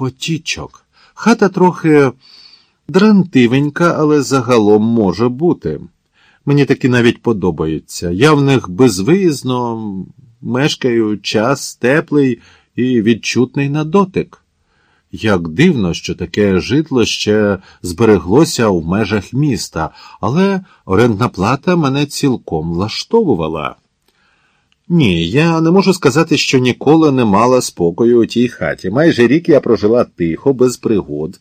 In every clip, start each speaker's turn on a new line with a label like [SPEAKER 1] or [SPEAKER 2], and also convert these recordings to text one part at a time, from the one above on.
[SPEAKER 1] потічок. Хата трохи дрантивенька, але загалом може бути. Мені такі навіть подобаються. Я в них безвиїзно мешкаю час теплий і відчутний на дотик. Як дивно, що таке житло ще збереглося в межах міста, але орендна плата мене цілком влаштовувала. Ні, я не можу сказати, що ніколи не мала спокою у тій хаті. Майже рік я прожила тихо, без пригод.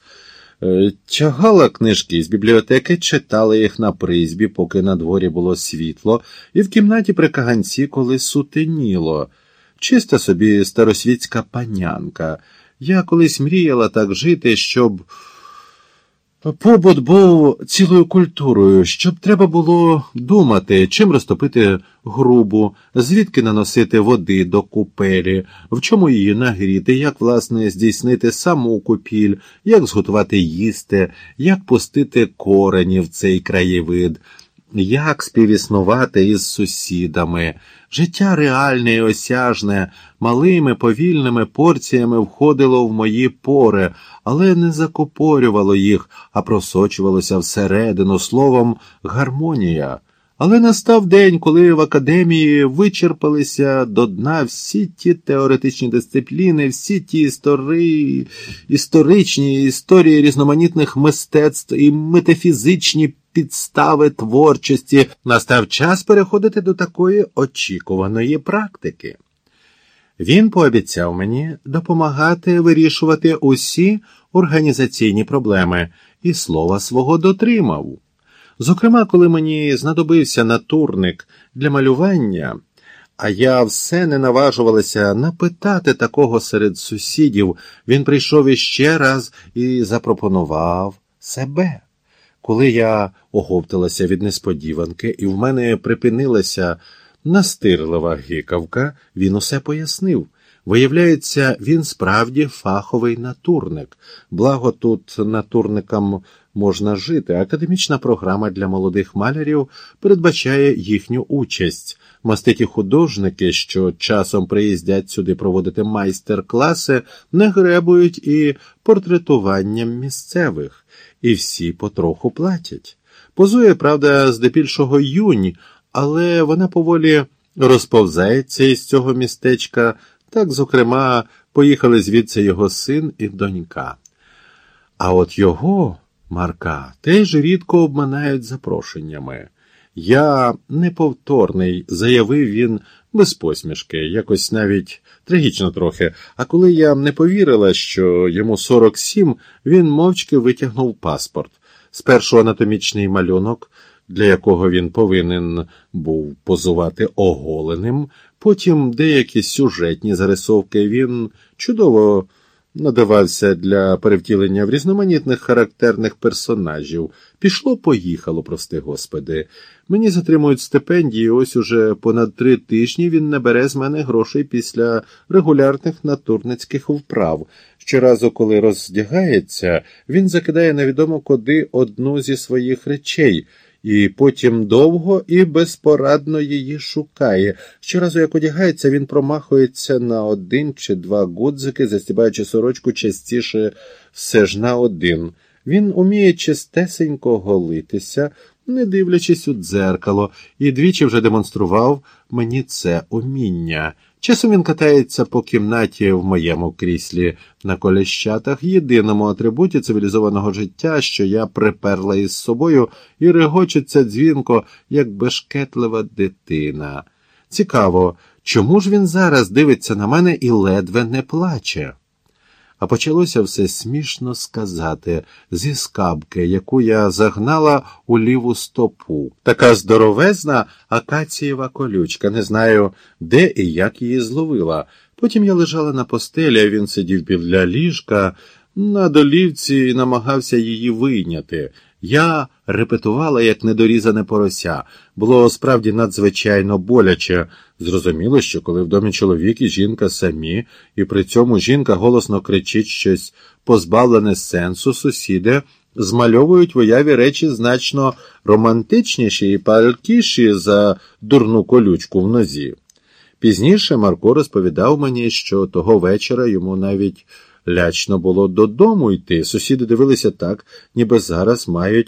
[SPEAKER 1] Е, Тягала книжки з бібліотеки, читала їх на призбі, поки на дворі було світло, і в кімнаті при каганці, коли сутеніло. Чиста собі старосвітська панянка. Я колись мріяла так жити, щоб. Побут був цілою культурою, щоб треба було думати, чим розтопити грубу, звідки наносити води до купелі, в чому її нагріти, як, власне, здійснити саму купіль, як зготувати їсти, як пустити корені в цей краєвид, як співіснувати із сусідами. Життя реальне і осяжне, малими повільними порціями входило в мої пори, але не закопорювало їх, а просочувалося всередину словом гармонія. Але настав день, коли в академії вичерпалися до дна всі ті теоретичні дисципліни, всі ті істори... історичні історії різноманітних мистецтв і метафізичні підстави творчості, настав час переходити до такої очікуваної практики. Він пообіцяв мені допомагати вирішувати усі організаційні проблеми і слова свого дотримав. Зокрема, коли мені знадобився натурник для малювання, а я все не наважувалася напитати такого серед сусідів, він прийшов іще раз і запропонував себе. Коли я оговталася від несподіванки, і в мене припинилася настирлива гикавка, він усе пояснив. Виявляється, він справді фаховий натурник. Благо тут натурникам можна жити. Академічна програма для молодих малярів передбачає їхню участь. Маститі художники, що часом приїздять сюди проводити майстер-класи, не гребують і портретуванням місцевих, і всі потроху платять. Позує, правда, здебільшого юнь, але вона поволі розповзається із цього містечка. Так, зокрема, поїхали звідси його син і донька. А от його, Марка, теж рідко обминають запрошеннями. Я неповторний, заявив він без посмішки, якось навіть трагічно трохи. А коли я не повірила, що йому 47, він мовчки витягнув паспорт. Спершу анатомічний малюнок, для якого він повинен був позувати оголеним, потім деякі сюжетні зарисовки він чудово надавався для перевтілення в різноманітних характерних персонажів. Пішло, поїхало, прости господи. Мені затримують стипендії, ось уже понад три тижні він не бере з мене грошей після регулярних натурницьких вправ. Щоразу, коли роздягається, він закидає невідомо куди одну зі своїх речей. І потім довго і безпорадно її шукає. Щоразу, як одягається, він промахується на один чи два гудзики, застібаючи сорочку частіше все ж на один. Він уміє чистесенько голитися, не дивлячись у дзеркало, і двічі вже демонстрував мені це уміння. Часом він катається по кімнаті в моєму кріслі на коліщатах, єдиному атрибуті цивілізованого життя, що я приперла із собою, і регочеться дзвінко, як бешкетлива дитина. Цікаво, чому ж він зараз дивиться на мене і ледве не плаче? А почалося все смішно сказати зі скабки, яку я загнала у ліву стопу. Така здоровезна акацієва колючка, не знаю, де і як її зловила. Потім я лежала на постелі, а він сидів біля ліжка на долівці і намагався її вийняти. Я репетувала як недорізане порося. Було справді надзвичайно боляче. Зрозуміло, що коли в домі чоловік і жінка самі, і при цьому жінка голосно кричить щось позбавлене сенсу, сусіди змальовують в уяві речі значно романтичніші і палкіші за дурну колючку в нозі. Пізніше Марко розповідав мені, що того вечора йому навіть Лячно було додому йти. Сусіди дивилися так, ніби зараз мають